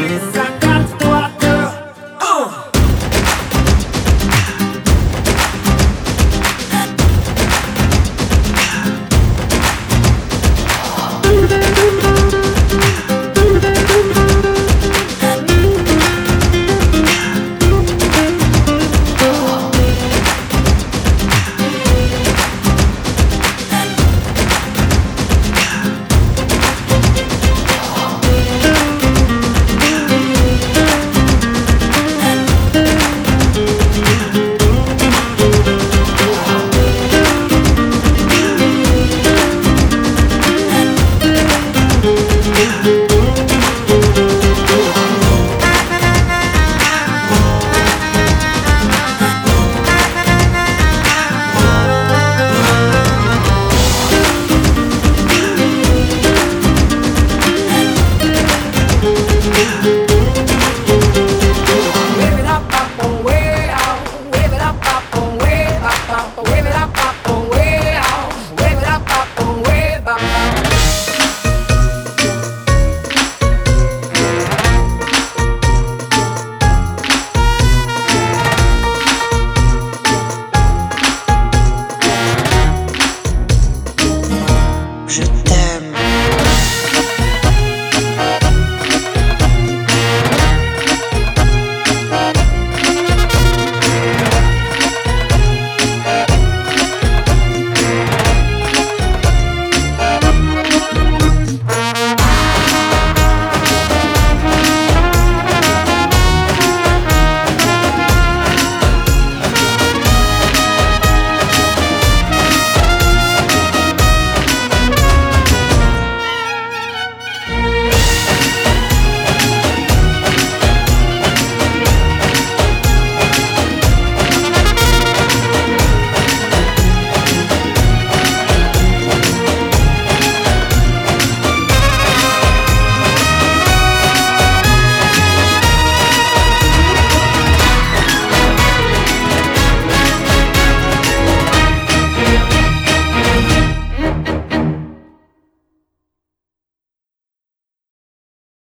7, Je